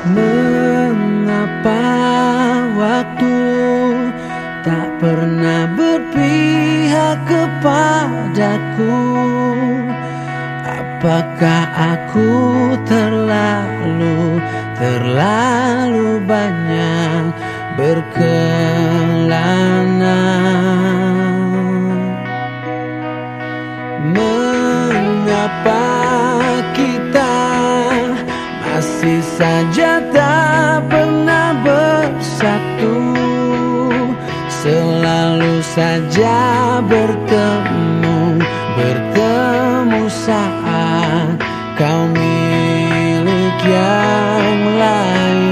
Mengapa waktu tak pernah berpihak kepadaku? Apakah aku terlalu, terlalu banyak berkelana? Mengapa saja bertemu, bertemu saat kau milik yang lain